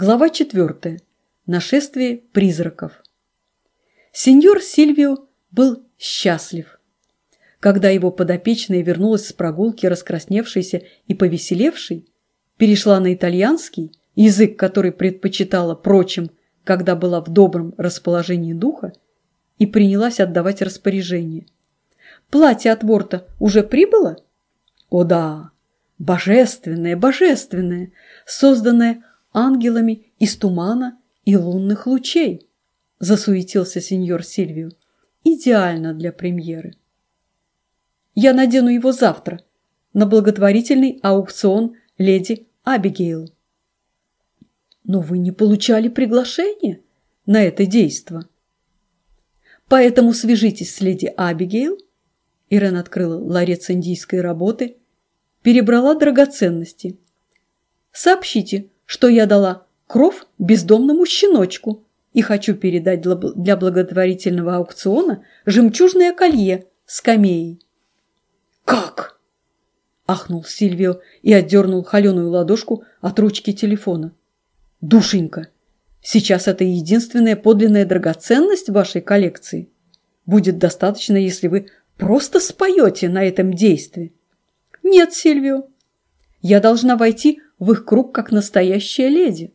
Глава 4. Нашествие призраков. Сеньор Сильвио был счастлив. Когда его подопечная вернулась с прогулки, раскрасневшейся и повеселевшей, перешла на итальянский, язык, который предпочитала прочим, когда была в добром расположении духа, и принялась отдавать распоряжение. «Платье от Ворта уже прибыло?» «О да! Божественное, божественное, созданное ангелами из тумана и лунных лучей, засуетился сеньор Сильвио. Идеально для премьеры. Я надену его завтра на благотворительный аукцион леди Абигейл. Но вы не получали приглашение на это действо. Поэтому свяжитесь с леди Абигейл. Ирен открыла ларец индийской работы, перебрала драгоценности. Сообщите, что я дала кров бездомному щеночку и хочу передать для благотворительного аукциона жемчужное колье с камеей. «Как?» – ахнул Сильвио и отдернул холеную ладошку от ручки телефона. «Душенька, сейчас это единственная подлинная драгоценность вашей коллекции. Будет достаточно, если вы просто споете на этом действии». «Нет, Сильвио, я должна войти в их круг как настоящая леди.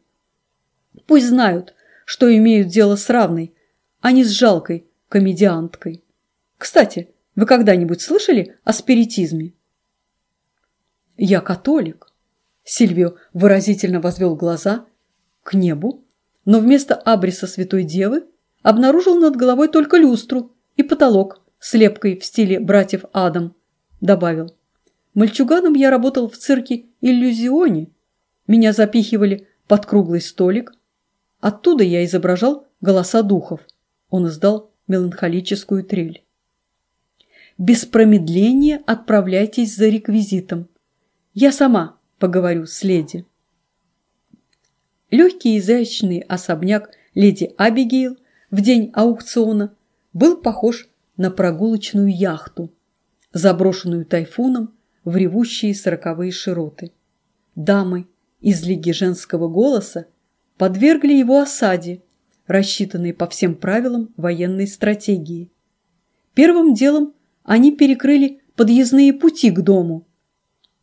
Пусть знают, что имеют дело с равной, а не с жалкой комедианткой. Кстати, вы когда-нибудь слышали о спиритизме? Я католик. Сильвио выразительно возвел глаза к небу, но вместо абриса Святой Девы обнаружил над головой только люстру и потолок с лепкой в стиле братьев Адам, добавил. Мальчуганом я работал в цирке «Иллюзионе». Меня запихивали под круглый столик. Оттуда я изображал голоса духов. Он издал меланхолическую трель. Без промедления отправляйтесь за реквизитом. Я сама поговорю с леди. Легкий изящный особняк леди Абигейл в день аукциона был похож на прогулочную яхту, заброшенную тайфуном в ревущие сороковые широты. Дамы из Лиги женского голоса подвергли его осаде, рассчитанной по всем правилам военной стратегии. Первым делом они перекрыли подъездные пути к дому.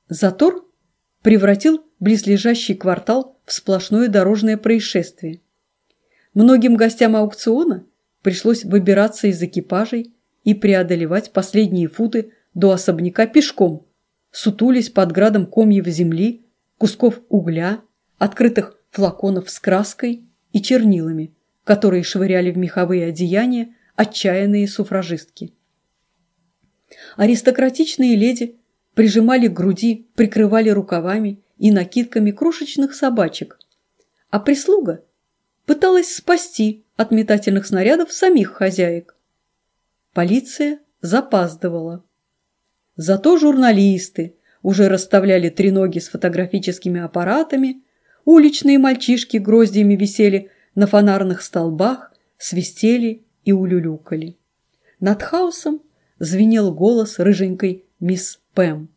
Затор превратил близлежащий квартал в сплошное дорожное происшествие. Многим гостям аукциона пришлось выбираться из экипажей и преодолевать последние футы до особняка пешком – сутулись под градом комьев земли, кусков угля, открытых флаконов с краской и чернилами, которые швыряли в меховые одеяния отчаянные суфражистки. Аристократичные леди прижимали к груди, прикрывали рукавами и накидками крошечных собачек, а прислуга пыталась спасти от метательных снарядов самих хозяек. Полиция запаздывала. Зато журналисты уже расставляли треноги с фотографическими аппаратами, уличные мальчишки гроздьями висели на фонарных столбах, свистели и улюлюкали. Над хаосом звенел голос рыженькой мисс Пэм.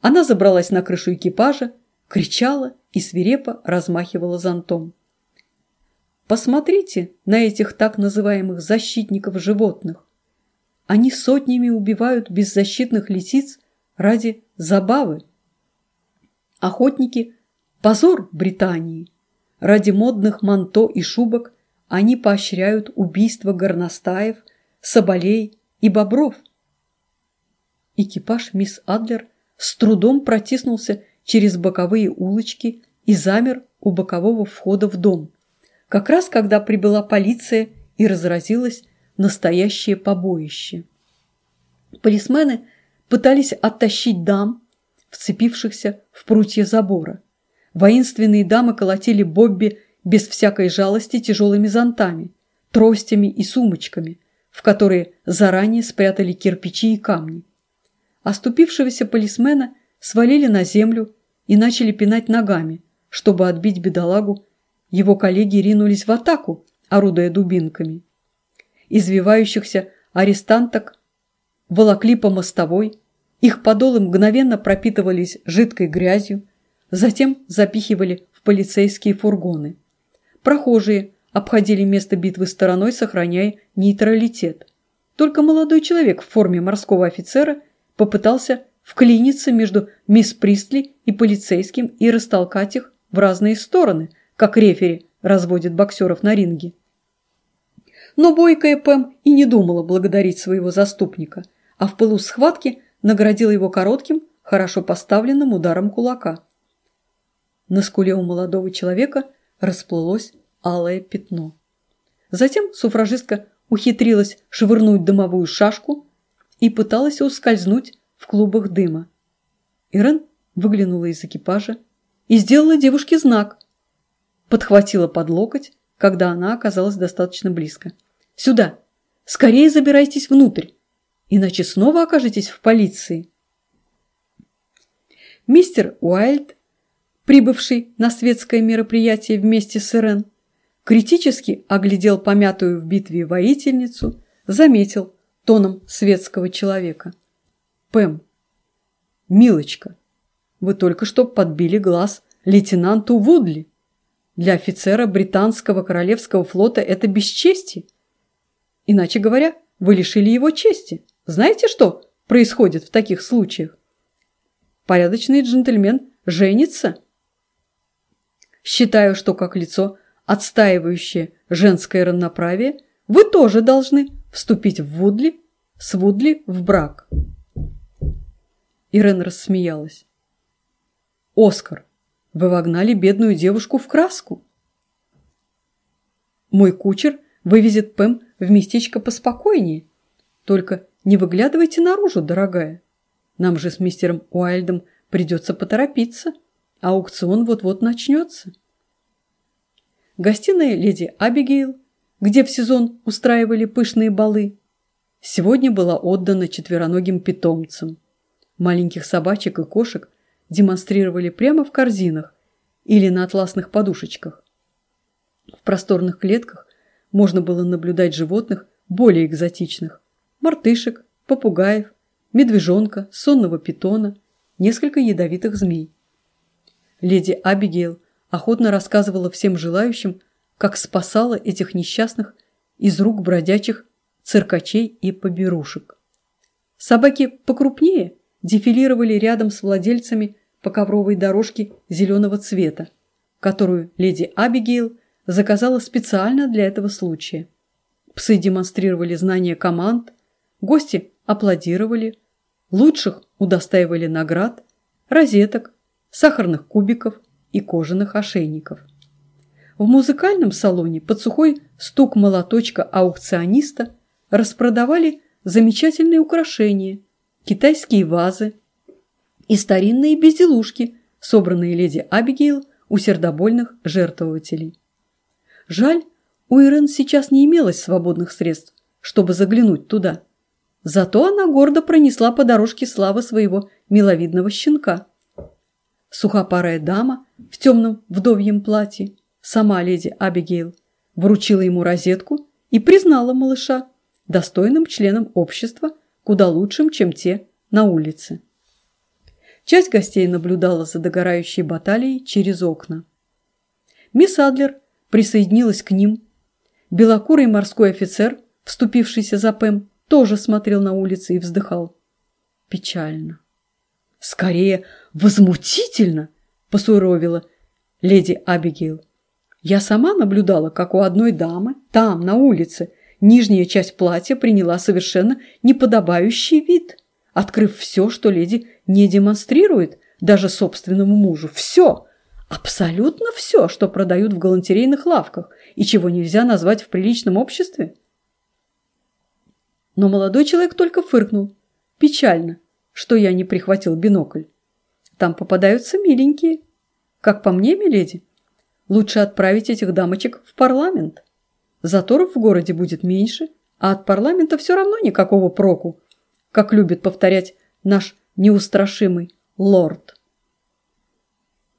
Она забралась на крышу экипажа, кричала и свирепо размахивала зонтом. Посмотрите на этих так называемых защитников животных. Они сотнями убивают беззащитных лисиц ради забавы. Охотники – позор Британии. Ради модных манто и шубок они поощряют убийство горностаев, соболей и бобров. Экипаж мисс Адлер с трудом протиснулся через боковые улочки и замер у бокового входа в дом, как раз когда прибыла полиция и разразилась настоящее побоище. Полисмены пытались оттащить дам, вцепившихся в прутья забора. Воинственные дамы колотили Бобби без всякой жалости тяжелыми зонтами, тростями и сумочками, в которые заранее спрятали кирпичи и камни. Оступившегося полисмена свалили на землю и начали пинать ногами, чтобы отбить бедолагу. Его коллеги ринулись в атаку, орудуя дубинками извивающихся арестанток волокли по мостовой, их подолы мгновенно пропитывались жидкой грязью, затем запихивали в полицейские фургоны, Прохожие обходили место битвы стороной, сохраняя нейтралитет. Только молодой человек в форме морского офицера попытался вклиниться между мисс Пристли и полицейским и растолкать их в разные стороны, как рефери разводит боксеров на ринге. Но бойкая Пэм и не думала благодарить своего заступника, а в пылу схватки наградила его коротким, хорошо поставленным ударом кулака. На скуле у молодого человека расплылось алое пятно. Затем суфражистка ухитрилась швырнуть дымовую шашку и пыталась ускользнуть в клубах дыма. Ирен выглянула из экипажа и сделала девушке знак. Подхватила под локоть, когда она оказалась достаточно близко. «Сюда! Скорее забирайтесь внутрь, иначе снова окажетесь в полиции!» Мистер Уайльд, прибывший на светское мероприятие вместе с Ирен, критически оглядел помятую в битве воительницу, заметил тоном светского человека. «Пэм, милочка, вы только что подбили глаз лейтенанту Вудли. Для офицера британского королевского флота это бесчестие. Иначе говоря, вы лишили его чести. Знаете, что происходит в таких случаях? Порядочный джентльмен женится. Считаю, что как лицо, отстаивающее женское равноправие, вы тоже должны вступить в Вудли, с Вудли в брак. Ирен рассмеялась. «Оскар, вы вогнали бедную девушку в краску!» «Мой кучер вывезет Пэм в местечко поспокойнее. Только не выглядывайте наружу, дорогая. Нам же с мистером Уайльдом придется поторопиться, а аукцион вот-вот начнется». Гостиная леди Абигейл, где в сезон устраивали пышные балы, сегодня была отдана четвероногим питомцам. Маленьких собачек и кошек демонстрировали прямо в корзинах или на атласных подушечках. В просторных клетках можно было наблюдать животных более экзотичных – мартышек, попугаев, медвежонка, сонного питона, несколько ядовитых змей. Леди Абигейл охотно рассказывала всем желающим, как спасала этих несчастных из рук бродячих циркачей и поберушек. Собаки покрупнее дефилировали рядом с владельцами по ковровой дорожке зеленого цвета, которую леди Абигейл заказала специально для этого случая. Псы демонстрировали знание команд, гости аплодировали, лучших удостаивали наград, розеток, сахарных кубиков и кожаных ошейников. В музыкальном салоне под сухой стук молоточка аукциониста распродавали замечательные украшения – китайские вазы и старинные безделушки, собранные леди Абигейл у сердобольных жертвователей. Жаль, у Ирен сейчас не имелось свободных средств, чтобы заглянуть туда. Зато она гордо пронесла по дорожке славы своего миловидного щенка. Сухопарая дама в темном вдовьем платье, сама леди Абигейл, вручила ему розетку и признала малыша достойным членом общества куда лучшим, чем те на улице. Часть гостей наблюдала за догорающей баталией через окна. Мисс Адлер присоединилась к ним. Белокурый морской офицер, вступившийся за Пэм, тоже смотрел на улицы и вздыхал. Печально. Скорее, возмутительно, посуровила леди Абигейл. Я сама наблюдала, как у одной дамы там, на улице, Нижняя часть платья приняла совершенно неподобающий вид, открыв все, что леди не демонстрирует даже собственному мужу. Все, абсолютно все, что продают в галантерейных лавках и чего нельзя назвать в приличном обществе. Но молодой человек только фыркнул. Печально, что я не прихватил бинокль. Там попадаются миленькие. Как по мне, миледи, лучше отправить этих дамочек в парламент. Заторов в городе будет меньше, а от парламента все равно никакого проку, как любит повторять наш неустрашимый лорд.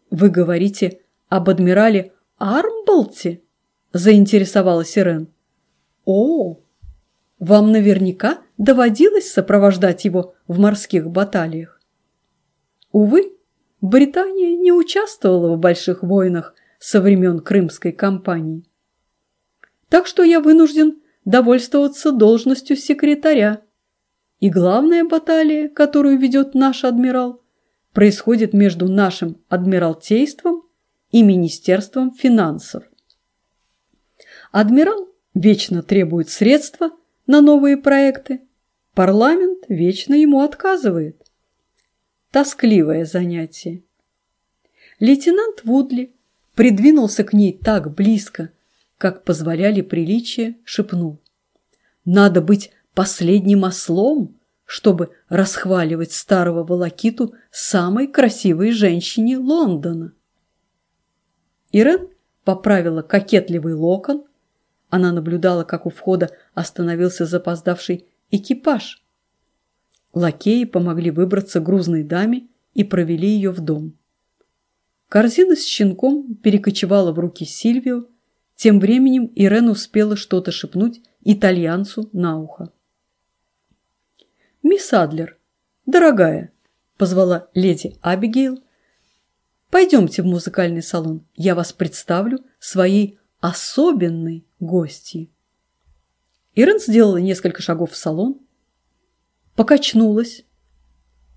«Вы говорите об адмирале Армболте?» – заинтересовалась Ирен. «О, вам наверняка доводилось сопровождать его в морских баталиях?» Увы, Британия не участвовала в больших войнах со времен Крымской кампании. Так что я вынужден довольствоваться должностью секретаря. И главная баталия, которую ведет наш адмирал, происходит между нашим адмиралтейством и Министерством финансов. Адмирал вечно требует средства на новые проекты, парламент вечно ему отказывает. Тоскливое занятие. Лейтенант Вудли придвинулся к ней так близко, как позволяли приличия, шепнул. «Надо быть последним ослом, чтобы расхваливать старого волокиту самой красивой женщине Лондона». Ирен поправила кокетливый локон. Она наблюдала, как у входа остановился запоздавший экипаж. Лакеи помогли выбраться грузной даме и провели ее в дом. Корзина с щенком перекочевала в руки Сильвио. Тем временем Ирен успела что-то шепнуть итальянцу на ухо. «Мисс Адлер, дорогая», – позвала леди Абигейл, – «пойдемте в музыкальный салон, я вас представлю своей особенной гостьи». Ирен сделала несколько шагов в салон, покачнулась,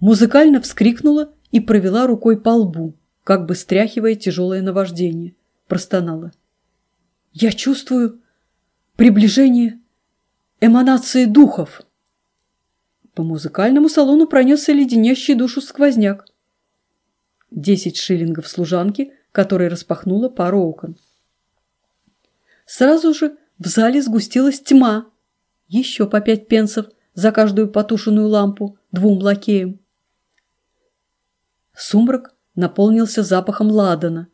музыкально вскрикнула и провела рукой по лбу как бы стряхивая тяжелое наваждение. Простонала. «Я чувствую приближение эманации духов!» По музыкальному салону пронесся леденящий душу сквозняк. Десять шиллингов служанки, которая распахнула пару окон. Сразу же в зале сгустилась тьма. Еще по пять пенсов за каждую потушенную лампу двум лакеям. Сумрак наполнился запахом ладана.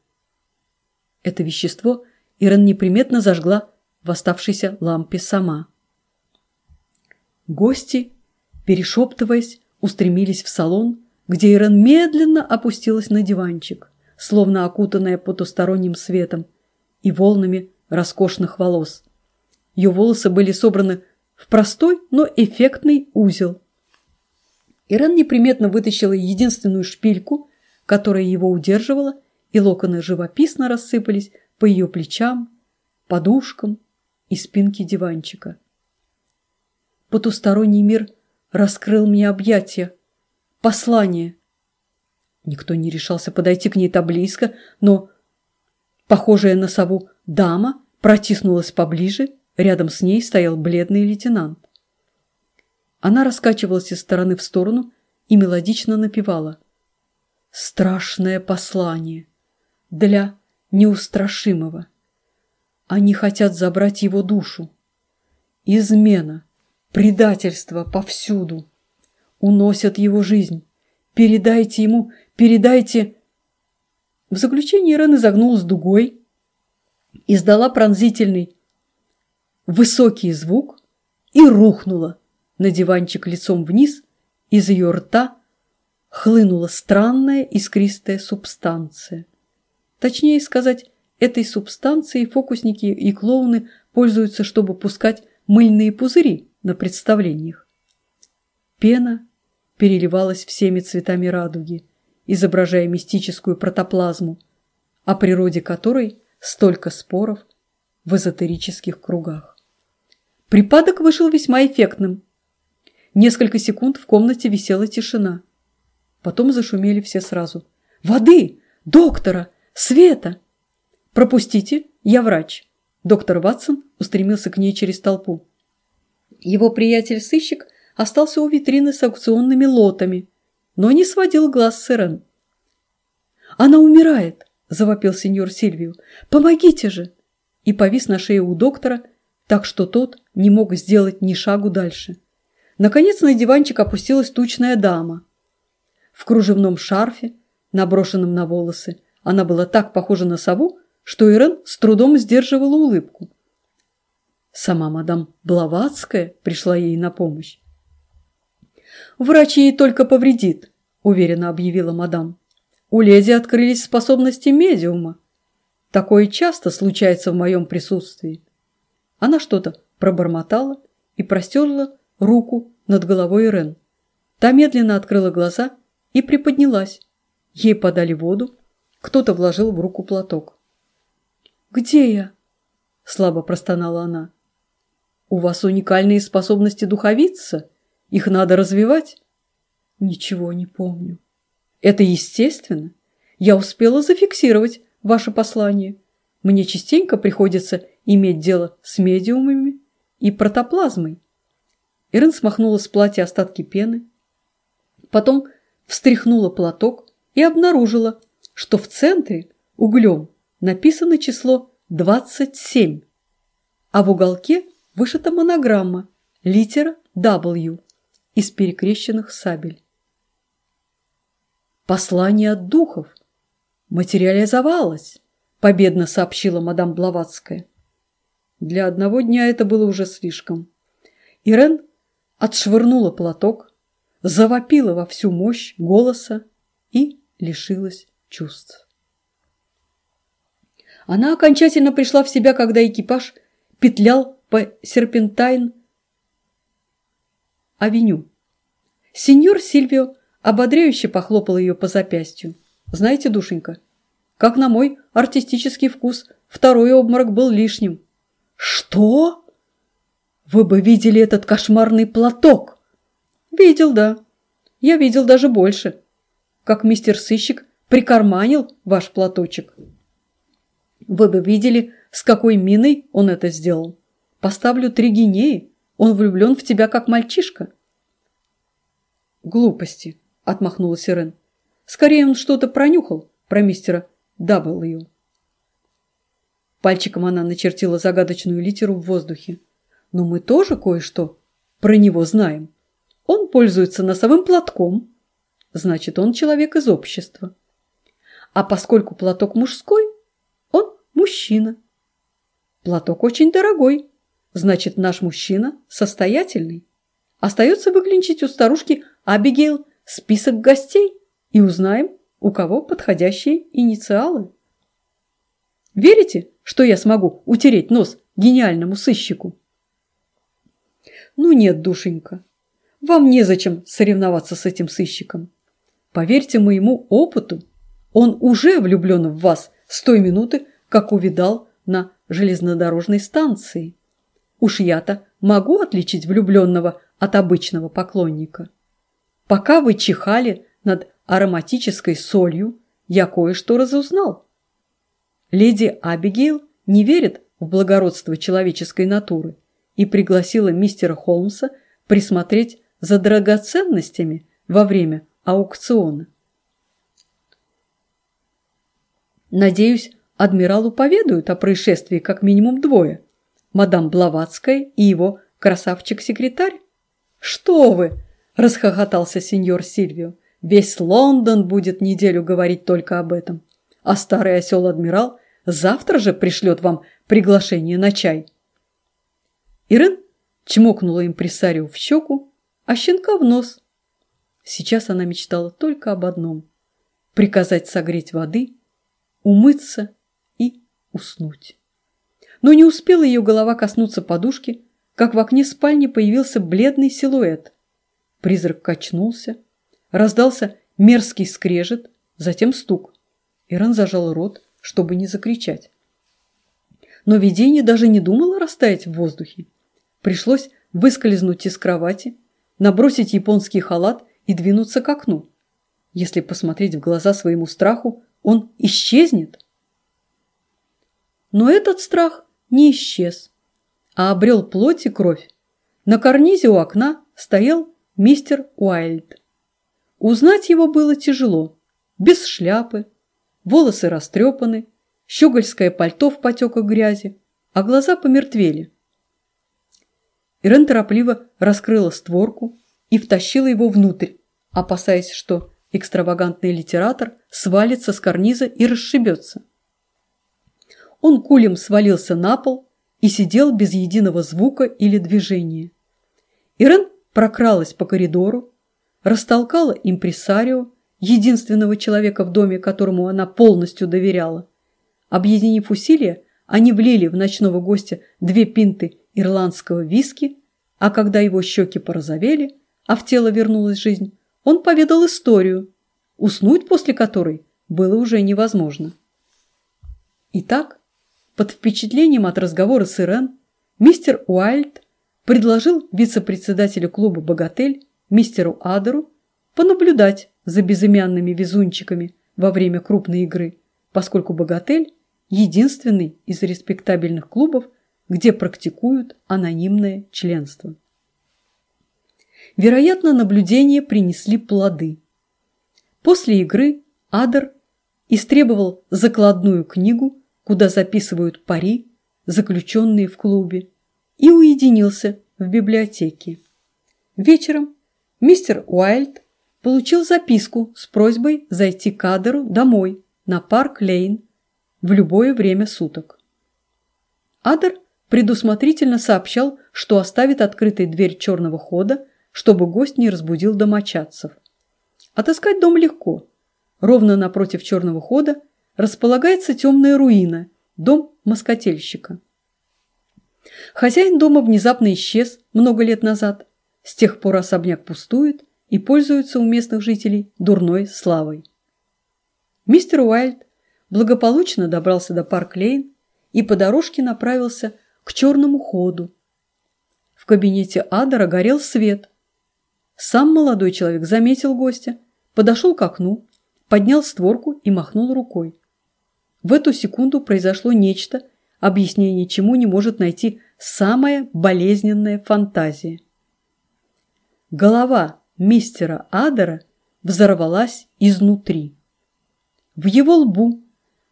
Это вещество Ирен неприметно зажгла в оставшейся лампе сама. Гости, перешептываясь, устремились в салон, где Ирен медленно опустилась на диванчик, словно окутанная потусторонним светом и волнами роскошных волос. Ее волосы были собраны в простой, но эффектный узел. Ирен неприметно вытащила единственную шпильку которая его удерживала, и локоны живописно рассыпались по ее плечам, подушкам и спинке диванчика. Потусторонний мир раскрыл мне объятия, послание. Никто не решался подойти к ней так близко, но похожая на сову дама протиснулась поближе, рядом с ней стоял бледный лейтенант. Она раскачивалась из стороны в сторону и мелодично напевала страшное послание для неустрашимого. Они хотят забрать его душу. Измена, предательство повсюду. Уносят его жизнь. Передайте ему, передайте... В заключение Ирен изогнулась дугой, издала пронзительный высокий звук и рухнула на диванчик лицом вниз, из ее рта хлынула странная искристая субстанция. Точнее сказать, этой субстанцией фокусники и клоуны пользуются, чтобы пускать мыльные пузыри на представлениях. Пена переливалась всеми цветами радуги, изображая мистическую протоплазму, о природе которой столько споров в эзотерических кругах. Припадок вышел весьма эффектным. Несколько секунд в комнате висела тишина – Потом зашумели все сразу. «Воды! Доктора! Света!» «Пропустите, я врач!» Доктор Ватсон устремился к ней через толпу. Его приятель-сыщик остался у витрины с аукционными лотами, но не сводил глаз с Ирен. «Она умирает!» – завопил сеньор Сильвию. «Помогите же!» И повис на шее у доктора, так что тот не мог сделать ни шагу дальше. Наконец на диванчик опустилась тучная дама – в кружевном шарфе, наброшенном на волосы. Она была так похожа на сову, что Ирен с трудом сдерживала улыбку. Сама мадам Блаватская пришла ей на помощь. «Врач ей только повредит», – уверенно объявила мадам. «У леди открылись способности медиума. Такое часто случается в моем присутствии». Она что-то пробормотала и простерла руку над головой Ирен. Та медленно открыла глаза и приподнялась. Ей подали воду, кто-то вложил в руку платок. «Где я?» – слабо простонала она. «У вас уникальные способности духовиться. Их надо развивать». «Ничего не помню». «Это естественно. Я успела зафиксировать ваше послание. Мне частенько приходится иметь дело с медиумами и протоплазмой». Ирен смахнула с платья остатки пены, потом встряхнула платок и обнаружила, что в центре углем написано число 27, а в уголке вышита монограмма литера W из перекрещенных сабель. «Послание от духов материализовалось», – победно сообщила мадам Блаватская. Для одного дня это было уже слишком. Ирен отшвырнула платок, завопила во всю мощь голоса и лишилась чувств. Она окончательно пришла в себя, когда экипаж петлял по Серпентайн-авеню. Сеньор Сильвио ободряюще похлопал ее по запястью. «Знаете, душенька, как на мой артистический вкус, второй обморок был лишним». «Что? Вы бы видели этот кошмарный платок!» «Видел, да. Я видел даже больше. Как мистер сыщик прикарманил ваш платочек». Вы бы видели, с какой миной он это сделал. Поставлю три гинеи. Он влюблен в тебя, как мальчишка. Глупости, отмахнулась Ирен. Скорее он что-то пронюхал про мистера W. Пальчиком она начертила загадочную литеру в воздухе. Но мы тоже кое-что про него знаем. Он пользуется носовым платком. Значит, он человек из общества. А поскольку платок мужской, Мужчина. Платок очень дорогой. Значит, наш мужчина состоятельный. Остается выглянчить у старушки Абигейл список гостей и узнаем, у кого подходящие инициалы. Верите, что я смогу утереть нос гениальному сыщику? Ну нет, душенька, вам незачем соревноваться с этим сыщиком. Поверьте моему опыту, он уже влюблен в вас с той минуты, как увидал на железнодорожной станции. Уж я-то могу отличить влюбленного от обычного поклонника. Пока вы чихали над ароматической солью, я кое-что разузнал. Леди Абигейл не верит в благородство человеческой натуры и пригласила мистера Холмса присмотреть за драгоценностями во время аукциона. Надеюсь, адмиралу поведают о происшествии как минимум двое. Мадам Блаватская и его красавчик-секретарь. «Что вы!» – расхохотался сеньор Сильвио. «Весь Лондон будет неделю говорить только об этом. А старый осел-адмирал завтра же пришлет вам приглашение на чай». Ирен чмокнула импресарио в щеку, а щенка в нос. Сейчас она мечтала только об одном – приказать согреть воды, умыться уснуть. Но не успела ее голова коснуться подушки, как в окне спальни появился бледный силуэт. Призрак качнулся, раздался мерзкий скрежет, затем стук. Иран зажал рот, чтобы не закричать. Но видение даже не думало растаять в воздухе. Пришлось выскользнуть из кровати, набросить японский халат и двинуться к окну. Если посмотреть в глаза своему страху, он исчезнет. Но этот страх не исчез, а обрел плоть и кровь. На карнизе у окна стоял мистер Уайльд. Узнать его было тяжело. Без шляпы, волосы растрепаны, щегольское пальто в потеках грязи, а глаза помертвели. Ирен торопливо раскрыла створку и втащила его внутрь, опасаясь, что экстравагантный литератор свалится с карниза и расшибется. Он кулем свалился на пол и сидел без единого звука или движения. Ирен прокралась по коридору, растолкала импресарио, единственного человека в доме, которому она полностью доверяла. Объединив усилия, они влили в ночного гостя две пинты ирландского виски, а когда его щеки порозовели, а в тело вернулась жизнь, он поведал историю, уснуть после которой было уже невозможно. Итак, под впечатлением от разговора с Ирен, мистер Уайльд предложил вице-председателю клуба «Богатель» мистеру Адеру понаблюдать за безымянными везунчиками во время крупной игры, поскольку «Богатель» – единственный из респектабельных клубов, где практикуют анонимное членство. Вероятно, наблюдения принесли плоды. После игры Адер истребовал закладную книгу, куда записывают пари, заключенные в клубе, и уединился в библиотеке. Вечером мистер Уайльд получил записку с просьбой зайти к Адеру домой на Парк-Лейн в любое время суток. Адер предусмотрительно сообщал, что оставит открытой дверь черного хода, чтобы гость не разбудил домочадцев. Отыскать дом легко. Ровно напротив черного хода располагается темная руина, дом москотельщика. Хозяин дома внезапно исчез много лет назад. С тех пор особняк пустует и пользуется у местных жителей дурной славой. Мистер Уайльд благополучно добрался до Парк-Лейн и по дорожке направился к черному ходу. В кабинете Адера горел свет. Сам молодой человек заметил гостя, подошел к окну, поднял створку и махнул рукой. В эту секунду произошло нечто, объяснение чему не может найти самая болезненная фантазия. Голова мистера Адера взорвалась изнутри. В его лбу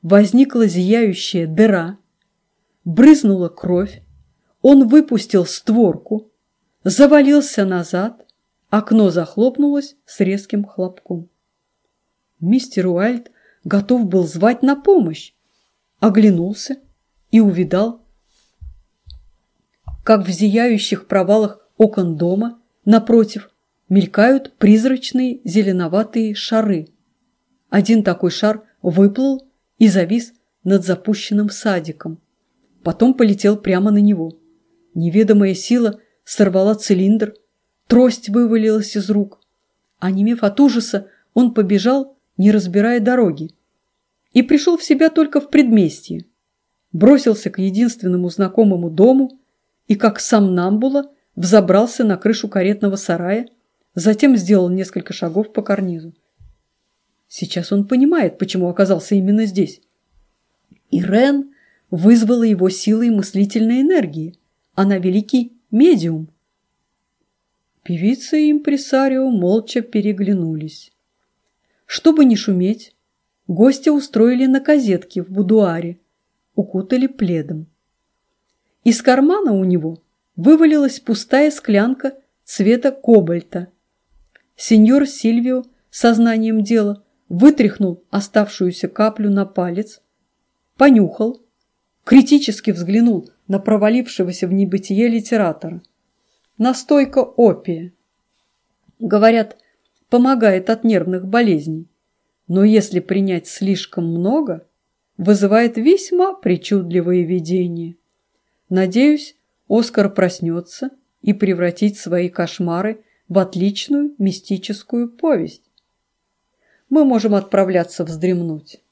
возникла зияющая дыра, брызнула кровь, он выпустил створку, завалился назад, окно захлопнулось с резким хлопком. Мистер Уайльд готов был звать на помощь, оглянулся и увидал, как в зияющих провалах окон дома напротив мелькают призрачные зеленоватые шары. Один такой шар выплыл и завис над запущенным садиком. Потом полетел прямо на него. Неведомая сила сорвала цилиндр, трость вывалилась из рук. Онемев от ужаса, он побежал, не разбирая дороги, и пришел в себя только в предместье. Бросился к единственному знакомому дому и, как сам Намбула, взобрался на крышу каретного сарая, затем сделал несколько шагов по карнизу. Сейчас он понимает, почему оказался именно здесь. Ирен вызвала его силой мыслительной энергии. Она великий медиум. Певица и импресарио молча переглянулись. Чтобы не шуметь, гостя устроили на козетке в будуаре, укутали пледом. Из кармана у него вывалилась пустая склянка цвета кобальта. Сеньор Сильвио сознанием дела вытряхнул оставшуюся каплю на палец, понюхал, критически взглянул на провалившегося в небытие литератора. Настойка опия. Говорят, помогает от нервных болезней. Но если принять слишком много, вызывает весьма причудливые видения. Надеюсь, Оскар проснется и превратит свои кошмары в отличную мистическую повесть. Мы можем отправляться вздремнуть.